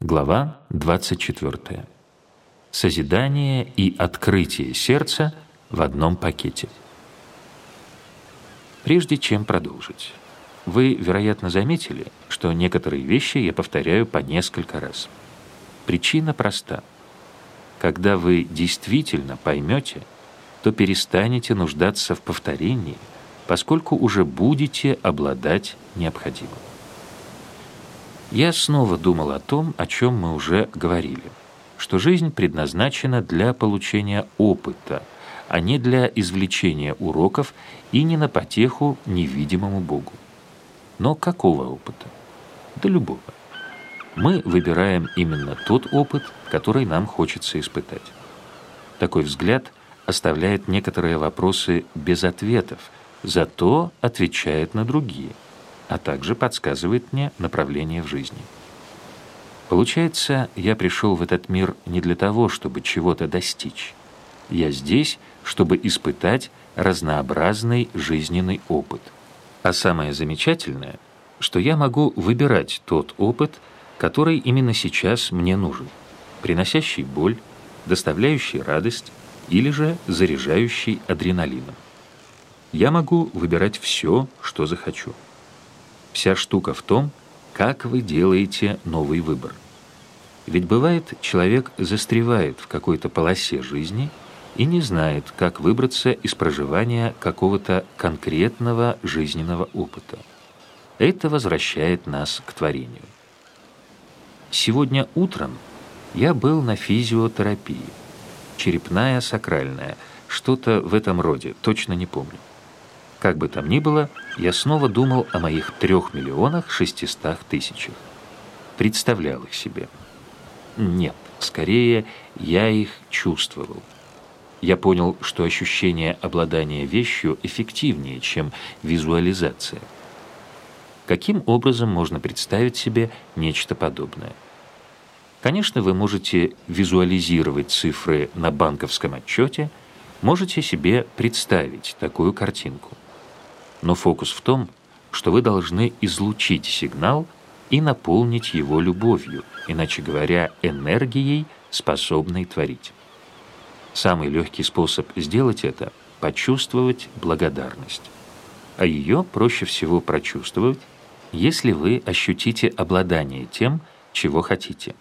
Глава 24. Созидание и открытие сердца в одном пакете. Прежде чем продолжить, вы, вероятно, заметили, что некоторые вещи я повторяю по несколько раз. Причина проста. Когда вы действительно поймете, то перестанете нуждаться в повторении, поскольку уже будете обладать необходимым я снова думал о том, о чем мы уже говорили, что жизнь предназначена для получения опыта, а не для извлечения уроков и не на потеху невидимому Богу. Но какого опыта? Да любого. Мы выбираем именно тот опыт, который нам хочется испытать. Такой взгляд оставляет некоторые вопросы без ответов, зато отвечает на другие – а также подсказывает мне направление в жизни. Получается, я пришел в этот мир не для того, чтобы чего-то достичь. Я здесь, чтобы испытать разнообразный жизненный опыт. А самое замечательное, что я могу выбирать тот опыт, который именно сейчас мне нужен, приносящий боль, доставляющий радость или же заряжающий адреналином. Я могу выбирать все, что захочу. Вся штука в том, как вы делаете новый выбор. Ведь бывает, человек застревает в какой-то полосе жизни и не знает, как выбраться из проживания какого-то конкретного жизненного опыта. Это возвращает нас к творению. Сегодня утром я был на физиотерапии. Черепная, сакральная, что-то в этом роде, точно не помню. Как бы там ни было, я снова думал о моих трех миллионах шестистах тысячах. Представлял их себе. Нет, скорее, я их чувствовал. Я понял, что ощущение обладания вещью эффективнее, чем визуализация. Каким образом можно представить себе нечто подобное? Конечно, вы можете визуализировать цифры на банковском отчете, можете себе представить такую картинку. Но фокус в том, что вы должны излучить сигнал и наполнить его любовью, иначе говоря, энергией, способной творить. Самый легкий способ сделать это – почувствовать благодарность. А ее проще всего прочувствовать, если вы ощутите обладание тем, чего хотите.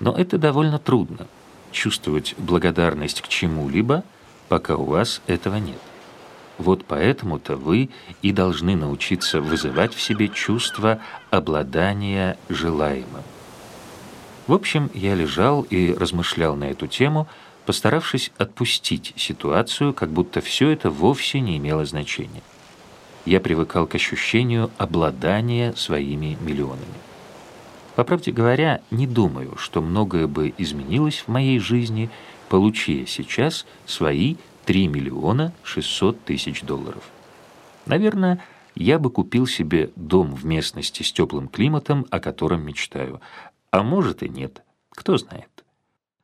Но это довольно трудно – чувствовать благодарность к чему-либо, пока у вас этого нет. Вот поэтому-то вы и должны научиться вызывать в себе чувство обладания желаемым. В общем, я лежал и размышлял на эту тему, постаравшись отпустить ситуацию, как будто все это вовсе не имело значения. Я привыкал к ощущению обладания своими миллионами. По правде говоря, не думаю, что многое бы изменилось в моей жизни, получая сейчас свои 3 миллиона 600 тысяч долларов. Наверное, я бы купил себе дом в местности с теплым климатом, о котором мечтаю. А может и нет, кто знает.